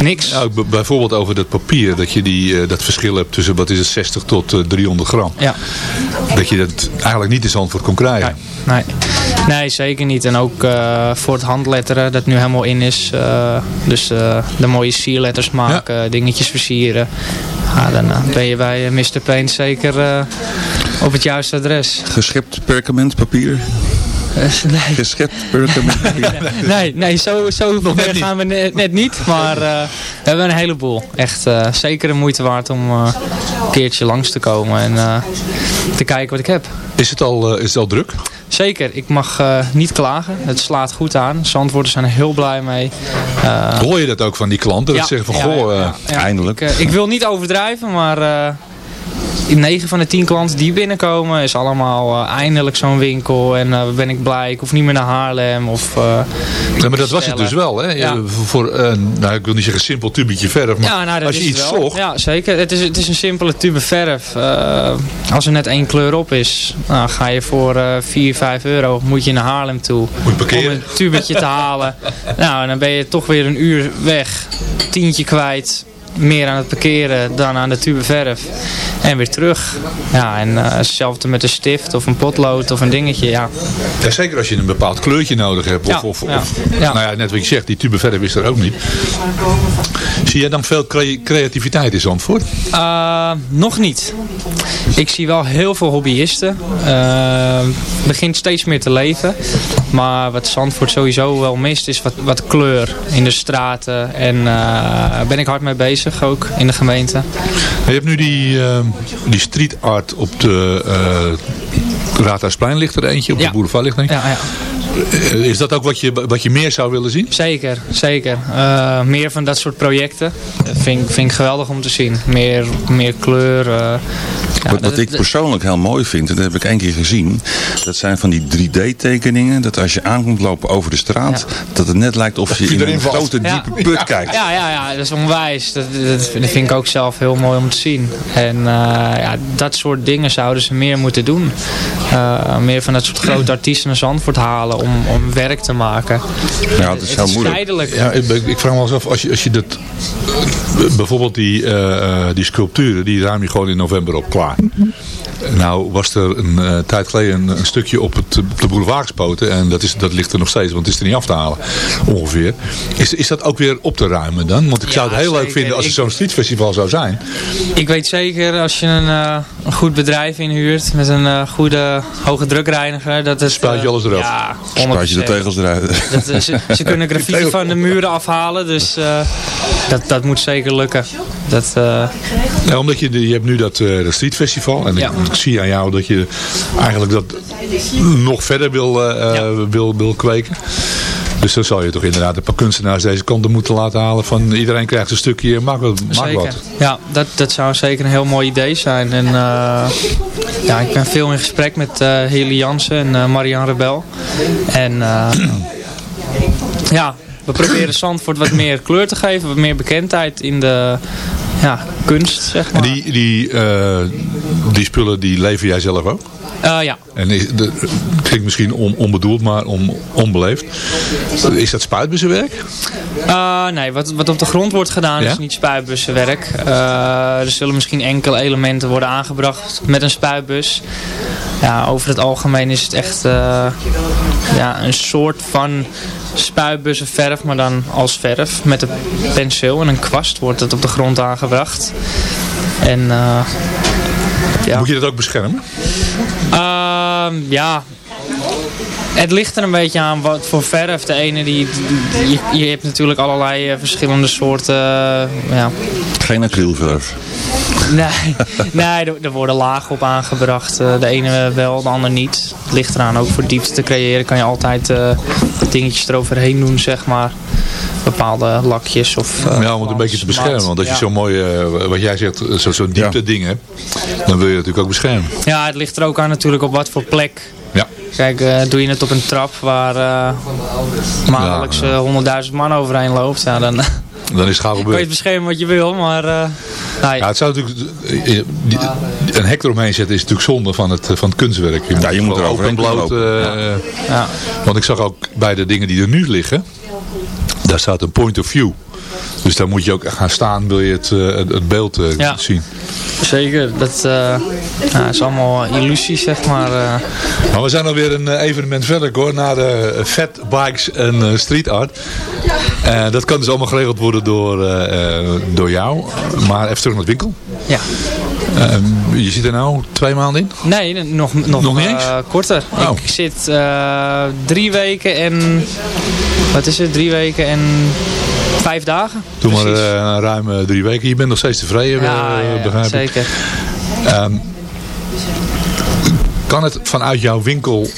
niks. Nou, b- bijvoorbeeld over dat papier, dat je die, eh, dat verschil hebt tussen wat is het, 60 tot eh, 300 gram. Ja. Dat je dat eigenlijk niet in Zandvoort kon krijgen. Nee. nee, zeker niet. En ook eh, voor het handletteren, dat nu helemaal in is. eh, dus eh, de mooie sierletters maken, dingetjes versieren. Ja, dan eh, ben je bij eh, Mr. Paint zeker eh, op het juiste adres. Geschept perkamentpapier? Nee. Geschept nee, nee, zo, zo ver gaan we net, net niet. Maar eh, we hebben een heleboel. Echt eh, zeker de moeite waard om eh, een keertje langs te komen en eh, te kijken wat ik heb. Is het al, is het al druk? Zeker, ik mag eh, niet klagen. Het slaat goed aan. Zandwoorders zijn er heel blij mee. Eh, Hoor je dat ook van die klanten? Dat ja, ze zeggen van, ja, goh, ja, ja. eindelijk. Ik, eh, ik wil niet overdrijven, maar eh, 9 van de 10 klanten die binnenkomen is allemaal eh, eindelijk zo'n winkel. En uh, ben ik blij, ik hoef niet meer naar Haarlem. Of, uh, ja, maar dat was het dus wel, hè? Ja. Voor, nou, ik wil niet zeggen simpel tubetje verf, maar ja, nou, als je iets zocht... Ja, zeker. Het is, het is een simpele tube verf. als er net één kleur op is, nou, ga je voor 4, 5 euro, moet je naar Haarlem toe. Moet om een tubetje te halen. Nou, en dan ben je toch weer een uur weg. Tientje kwijt meer aan het parkeren dan aan de tube verf. En weer terug. Ja, en uh, hetzelfde met een stift of een potlood of een dingetje. Ja. ja zeker als je een bepaald kleurtje nodig hebt. Of, Ja, of, ja, of- ja. Nou ja, net wat je zegt, die tube verf is er ook niet. Zie jij dan veel crea- creativiteit in Zandvoort? Uh, nog niet. Ik zie wel heel veel hobbyisten. Uh, begint steeds meer te leven. Maar wat Zandvoort sowieso wel mist is wat, wat kleur in de straten. En daar ben ik hard mee bezig ook in de gemeente. Je hebt nu die, eh, die street art op de uh, Raadhuisplein ligt er eentje, op de boulevard ligt er eentje. Ja, ja. Eh, Is dat ook wat je, wat je meer zou willen zien? Zeker, zeker. Uh, meer van dat soort projecten. Dat vind, ik- vind ik geweldig om te zien. Meer, meer kleur. uh, ja, Wat, wat ik persoonlijk heel mooi vind, en dat heb ik één keer gezien. Dat zijn van die 3D tekeningen. Dat als je aankomt lopen over de straat. Dat het net lijkt of je in een valt. grote Ja. diepe put kijkt. Ja, ja, ja, dat is onwijs. Dat, dat, dat vind ik ook zelf heel mooi om te zien. En uh, ja, dat soort dingen zouden ze meer moeten doen. Uh, meer van dat soort grote artiesten naar Zandvoort halen om, om werk te maken. Ja, het is heel moeilijk. tijdelijk. Ja, ik, ik vraag me wel eens af, als je, als je dat, eh, bijvoorbeeld die, eh, eh, die sculpturen, die ruim je gewoon in november op klaar. Nou was er een eh, tijd geleden een, een stukje op, het, op de boulevard gespoten en dat, is, dat ligt er nog steeds, want het is er niet af te halen ongeveer. Is, is dat ook weer op te ruimen dan? Want ik zou het heel leuk vinden als het zo'n streetfestival zou zijn. Ik weet zeker als je een, uh, een goed bedrijf inhuurt met een uh, goede hoge drukreiniger. Dat het, Spuit je alles eraf. Ja, 100%. Spuit je de tegels eruit. Dat, uh, ze, ze kunnen grafieken van de muren afhalen, dus uh, dat, dat moet zeker lukken. Dat, uh, Ja, omdat je, je hebt nu dat, eh, dat streetfestival en Ja. ik, ik zie aan jou dat je eigenlijk dat nog verder wil, eh, eh, wil, wil kweken. Dus dan zal je toch inderdaad een paar kunstenaars deze kant moeten laten halen van iedereen krijgt een stukje, maak wat. Maak zeker. wat. Ja, dat, dat zou zeker een heel mooi idee zijn. En, uh, ja, ik ben veel in gesprek met uh, Heli Jansen en uh, Marianne Rebel. En uh, ja, we proberen Zandvoort wat meer kleur te geven, wat meer bekendheid in de ja, kunst, zeg En maar. die, die, eh, die spullen die lever jij zelf ook? Uh, ja. En is, de, klinkt misschien on, onbedoeld, maar on, onbeleefd. Is dat spuitbussenwerk? Uh, nee, wat, wat op de grond wordt gedaan Ja? is niet spuitbussenwerk. Er zullen misschien enkele elementen worden aangebracht met een spuitbus. Ja, over het algemeen is het echt uh, ja, een soort van spuitbussenverf, maar dan als verf. Met een penseel en een kwast wordt het op de grond aangebracht. En uh, ja. Moet je dat ook beschermen? Uh, ja, het ligt er een beetje aan wat voor verf. De ene die, die je, je, hebt natuurlijk allerlei uh, verschillende soorten. Uh, ja. Geen acrylverf. Nee, nee er, er, worden lagen op aangebracht. Uh, de ene wel, de ander niet. Het ligt eraan ook voor diepte te creëren. Kan je altijd uh, dingetjes eroverheen doen, zeg maar. Bepaalde lakjes of... Uh, ja, om het een beetje te beschermen. Want als ja. je zo'n mooi, uh, wat jij zegt, zo'n zo diepte ja. ding hebt. Dan wil je natuurlijk ook beschermen. Ja, het ligt er ook aan natuurlijk op wat voor plek. Ja. Kijk, uh, doe je het op een trap waar uh, maandelijks honderdduizend ja, man overheen loopt. Ja, dan, dan is het gauw kan je gebeurd. het beschermen wat je wil, maar... Uh, nee. ja, het zou natuurlijk, een hek eromheen zetten is natuurlijk zonde van het, van het kunstwerk. Je ja, je moet er overheen bloot. ja. Ja. Want ik zag ook bij de dingen die er nu liggen, daar staat een point of view. Dus daar moet je ook gaan staan, wil je het, uh, het beeld ja. zien. Zeker, dat ja, is allemaal illusie, zeg maar. Maar we zijn alweer een evenement verder hoor, naar de fat bikes en street art. dat kan dus allemaal geregeld worden door, door jou. Maar even terug naar het winkel. Ja. Uh, je zit er nou twee maanden in? Nee, nog, nog, nog niet eens? Uh, korter. Oh. Ik zit uh, drie weken en... Wat is het? Drie weken en vijf dagen. Doe maar uh, ruim drie weken. Je bent nog steeds tevreden, ja, ja, ja, begrijp ik. zeker. Um, kan het vanuit jouw winkel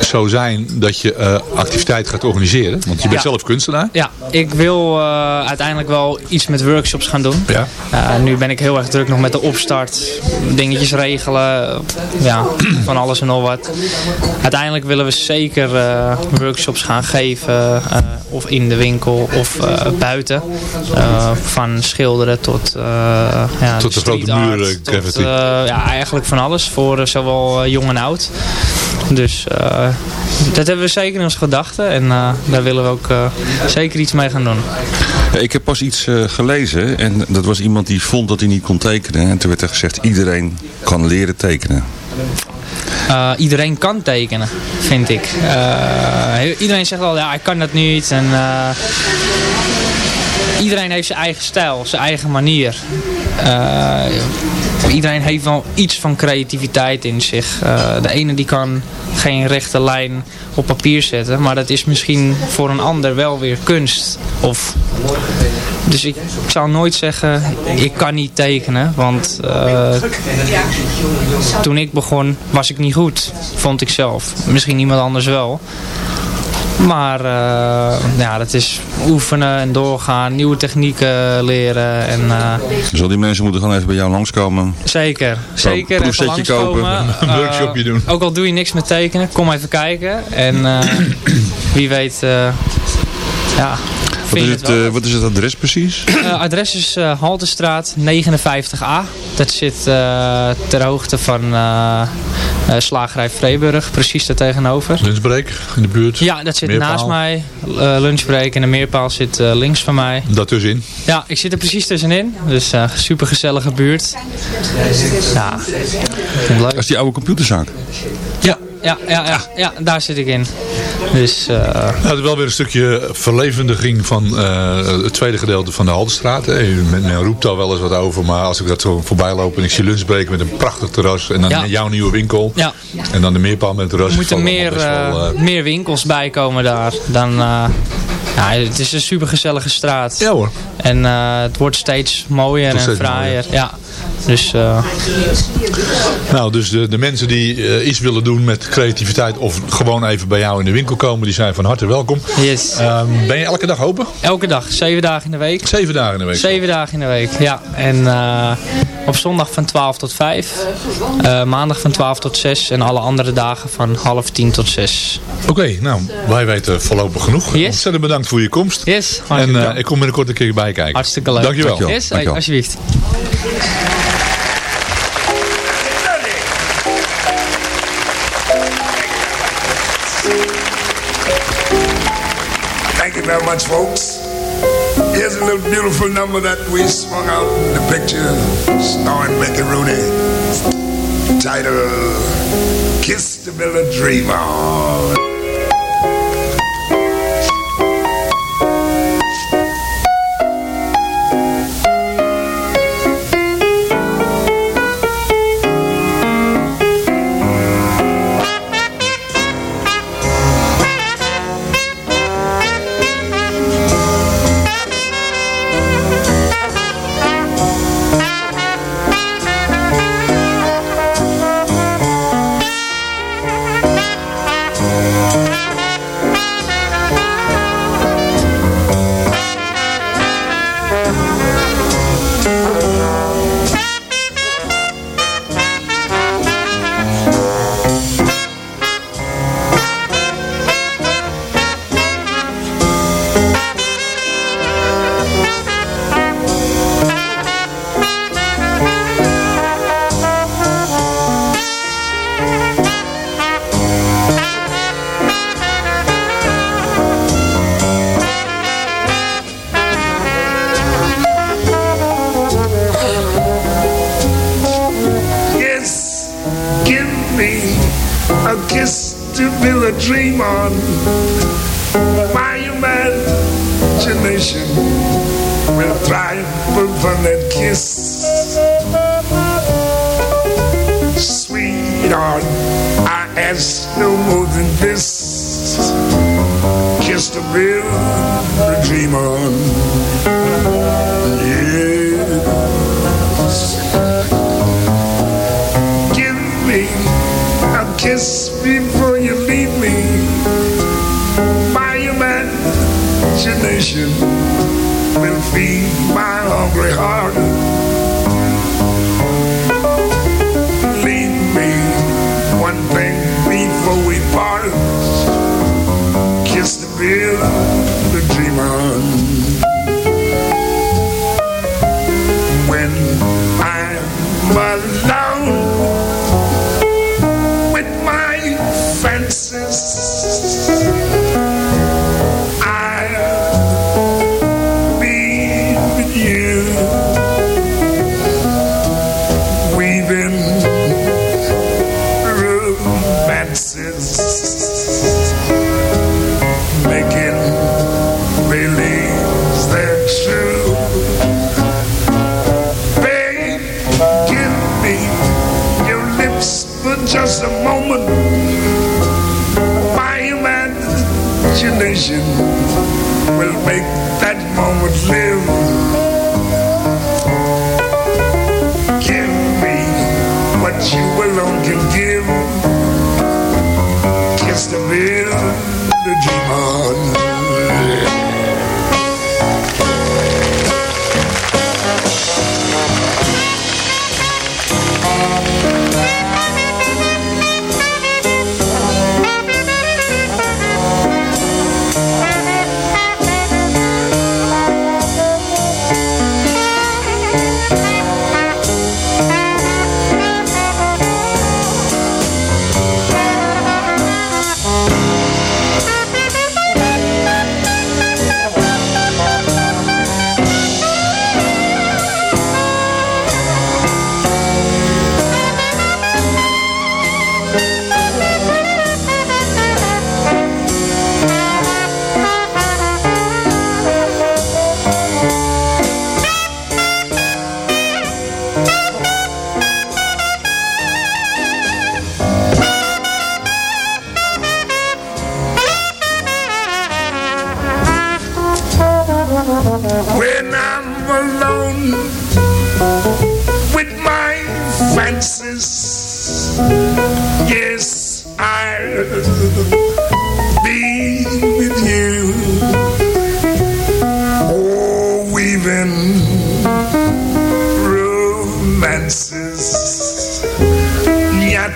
zo zijn dat je eh, activiteit gaat organiseren? Want je bent Ja. zelf kunstenaar. Ja, ik wil eh, uiteindelijk wel iets met workshops gaan doen. Ja. Eh, nu ben ik heel erg druk nog met de opstart. Dingetjes regelen. Ja, van alles en nog wat. Uiteindelijk willen we zeker workshops gaan geven. of in de winkel of buiten. Van schilderen tot... ja, Tot de grote muren, tot, ja, eigenlijk van alles. Voor zowel jong en oud. Dus eh, dat hebben we zeker in onze gedachten. En eh, daar willen we ook eh, zeker iets mee gaan doen. Ja, Ik heb pas iets eh, gelezen en dat was iemand die vond dat hij niet kon tekenen. En toen werd er gezegd, iedereen kan leren tekenen. Uh, iedereen kan tekenen, vind ik. Uh, iedereen zegt wel, ja, ik kan dat niet. En, uh, iedereen heeft zijn eigen stijl, zijn eigen manier. Iedereen heeft wel iets van creativiteit in zich. Uh, de ene die kan geen rechte lijn op papier zetten. Maar dat is misschien voor een ander wel weer kunst. Of dus ik, zou nooit zeggen, ik kan niet tekenen. Want uh, toen ik begon, was ik niet goed. Vond ik zelf. Misschien iemand anders wel. Maar uh, ja, dat is oefenen en doorgaan, nieuwe technieken leren. En, uh, Dus al die mensen moeten gewoon even bij jou langskomen. Zeker, zeker. Even proefsetje kopen. Een workshopje doen. Ook al doe je niks met tekenen, kom even kijken. En wie weet, ja, Wat is, het, uh, wat is het adres precies? Uh, adres is uh, Haltestraat 59A. Dat zit ter hoogte van Slagerij Vreeburg, precies daar tegenover. Lunchbreak in de buurt? Ja, dat zit Meerpaal. naast mij. lunchbreak en de meerpaal zit links van mij. Daartussenin? Ja, ik zit er precies tussenin. Dus super gezellige buurt. Ja, leuk. Dat is die oude computerzaak? Ja, ja, ja, ja, ja, daar zit ik in. Dus, uh... nou, het is wel weer een stukje verlevendiging van uh, het tweede gedeelte van de Haldenstraat. Men, roept daar wel eens wat over, maar als ik dat zo voorbij loop en ik zie lunchbreken met een prachtig terras en dan Ja. jouw nieuwe winkel Ja. en dan de meerpaal met het terras. er moeten meer, wel, uh, uh, meer winkels bij komen daar. Dan, ja, het is een super gezellige straat. Ja hoor. En het wordt steeds mooier en steeds fraaier. mooier. Ja. Dus, uh, Nou, dus de, de mensen die uh, iets willen doen met creativiteit of gewoon even bij jou in de winkel komen, die zijn van harte welkom. Yes. Um, ben je elke dag open? Elke dag, zeven dagen in de week. Zeven dagen in de week? Zeven dagen in de week, ja. En uh, op zondag van 12 tot 5, uh, maandag van 12 tot 6 en alle andere dagen van half 10 tot 6. Oké, okay, nou, wij weten voorlopig genoeg. Yes. Ontzettend bedankt voor je komst. Yes, en uh, ik kom binnenkort een keer bij kijken. Hartstikke leuk. Dankjewel. Dankjewel. Yes, Dankjewel. alsjeblieft. Much, folks. Here's a little beautiful number that we swung out in the picture, starring Becky Rooney. Title Kiss to Build a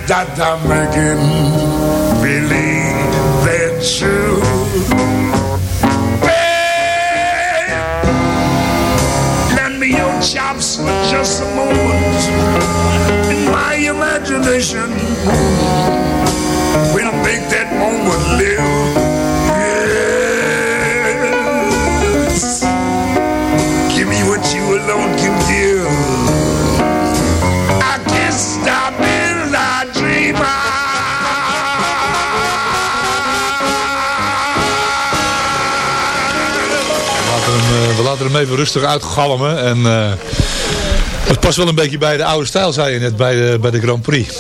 Yada making believe they're true. Lend me your chops for just a moment. In my imagination, eh, we laten hem even rustig uitgalmen. En eh, het past wel een beetje bij de oude stijl, zei je net, bij de, bij de Grand Prix.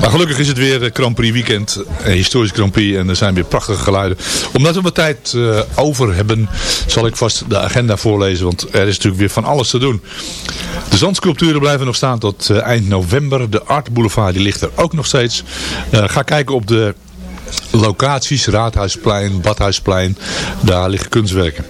Maar gelukkig is het weer de Grand Prix weekend. Een historisch Grand Prix. En er zijn weer prachtige geluiden. Omdat we wat tijd eh, over hebben, zal ik vast de agenda voorlezen. Want er is natuurlijk weer van alles te doen. De zandsculpturen blijven nog staan tot eh, eind november. De Art Boulevard die ligt er ook nog steeds. Eh, ga kijken op de locaties. Raadhuisplein, Badhuisplein. Daar liggen kunstwerken.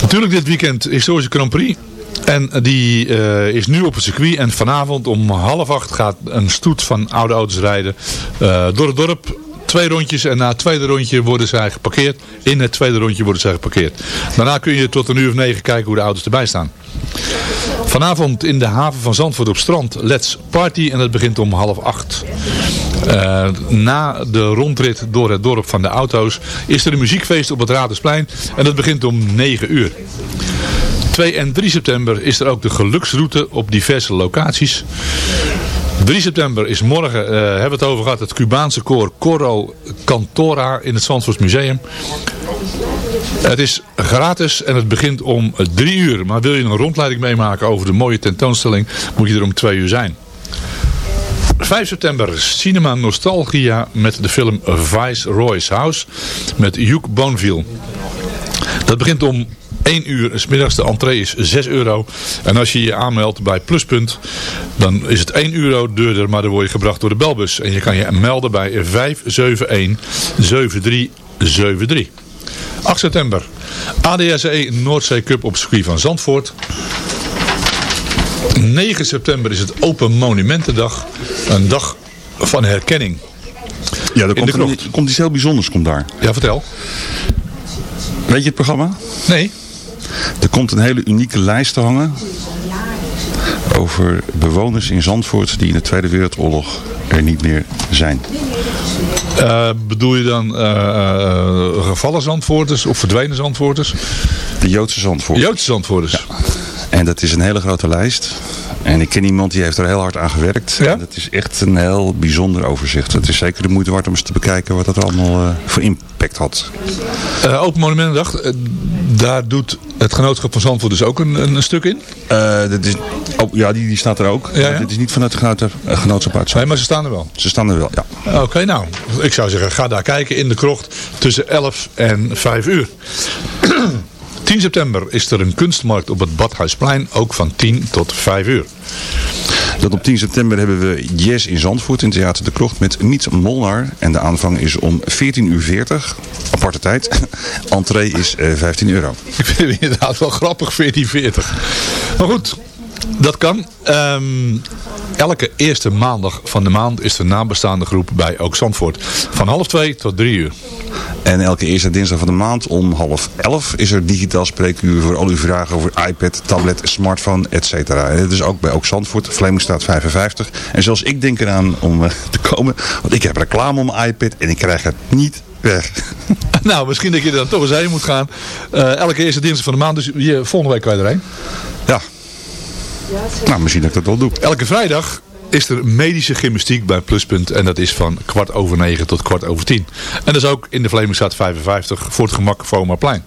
Natuurlijk dit weekend historische Grand Prix. En die eh, is nu op het circuit. En vanavond om half acht gaat een stoet van oude auto's rijden eh, door het dorp. Twee rondjes en na het tweede rondje worden zij geparkeerd. In het tweede rondje worden zij geparkeerd. Daarna kun je tot een uur of negen kijken hoe de auto's erbij staan. Vanavond in de haven van Zandvoort op strand Let's Party en dat begint om half acht. Eh, na de rondrit door het dorp van de auto's is er een muziekfeest op het Radersplein en dat begint om 9 uur. 2 en 3 september is er ook de geluksroute op diverse locaties. 3 september is morgen, eh, hebben we het over gehad, het Cubaanse koor Coro Cantora in het Zandvoorts Museum. Het is gratis en het begint om 3 uur. Maar wil je een rondleiding meemaken over de mooie tentoonstelling, moet je er om 2 uur zijn. 5 september Cinema Nostalgia met de film Vice Roy's House met Hugh Bonville. Dat begint om 1 uur, 's middags de entree is 6 euro. En als je je aanmeldt bij Pluspunt, dan is het 1 euro duurder, maar dan word je gebracht door de belbus. En je kan je melden bij 571 7373. 8 september. ADSE Noordzee Cup op circuit van Zandvoort. 9 september is het Open Monumentendag. Een dag van herkenning. Ja, er komt, krocht. komt iets heel bijzonders komt daar. Ja, vertel. Weet je het programma? Nee. Er komt een hele unieke lijst te hangen over bewoners in Zandvoort die in de Tweede Wereldoorlog er niet meer zijn. Eh, bedoel je dan eh, gevallen Zandvoorters of verdwenen Zandvoorters? De Joodse Zandvoort. Joodse Zandvoorters. En dat is een hele grote lijst. En ik ken iemand die heeft er heel hard aan gewerkt. Ja? En dat is echt een heel bijzonder overzicht. Het is zeker de moeite waard om eens te bekijken wat dat allemaal voor impact had. Eh, Open Monumentendag, daar doet het genootschap van Zandvoort dus ook een, een, stuk in? Eh, dat is, oh, ja, die, die staat er ook. Ja, ja? Maar Dit is niet vanuit het eh, genootschap uit Nee, maar ze staan er wel. Ze staan er wel, ja. Oké, nou, ik zou zeggen, ga daar kijken in de krocht tussen 11 en 5 uur. 10 september is er een kunstmarkt op het Badhuisplein, ook van 10 tot 5 uur. Dat op 10 september hebben we Yes in Zandvoort in Theater de Krocht met Miet Molnar. En de aanvang is om 14.40 uur. Aparte tijd. Entree is eh, 15 euro. Ik vind het inderdaad wel grappig, 1440. Maar goed, dat kan. Ehm, elke eerste maandag van de maand is de nabestaande groep bij Ook Zandvoort. Van half 2 tot 3 uur. En elke eerste dinsdag van de maand om half 11 is er digitaal spreekuur voor al uw vragen over iPad, tablet, smartphone, etc. En dat is ook bij Ook Zandvoort, Vlemingstraat 55. En zelfs ik denk eraan om eh, te komen, want ik heb reclame op mijn iPad en ik krijg het niet weg. Nou, misschien dat je er dan toch eens heen moet gaan. Eh, elke eerste dinsdag van de maand, dus je, volgende week kan je erheen. Ja. Nou, misschien dat ik dat wel doe. Elke vrijdag is er medische gymnastiek bij Pluspunt. En dat is van kwart over negen tot kwart over tien. En dat is ook in de Vlemingstraat 55 voor het gemak Plein.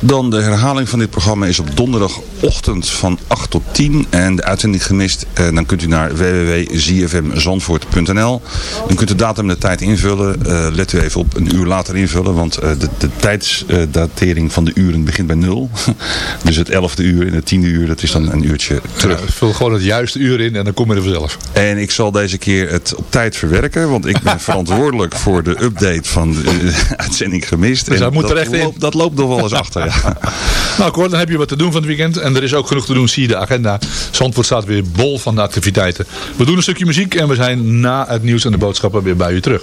Dan de herhaling van dit programma is op donderdagochtend van 8 tot 10. En de uitzending gemist, eh, dan kunt u naar www.zfmzandvoort.nl. U kunt de datum en de tijd invullen. Eh, let u even op een uur later invullen, want eh, de, de tijdsdatering van de uren begint bij nul. dus het 11e uur en het 10e uur, dat is dan een uurtje terug. Ja, vul gewoon het juiste uur in en dan kom je er vanzelf. En ik zal deze keer het op tijd verwerken, want ik ben verantwoordelijk voor de update van de eh, uitzending gemist. Dus En moet dat, er echt in. loopt, dat loopt nog wel eens achter. Ja. Nou Cor, dan heb je wat te doen van het weekend. En er is ook genoeg te doen, zie je de agenda. Zandvoort staat weer bol van de activiteiten. We doen een stukje muziek en we zijn na het nieuws en de boodschappen weer bij u terug.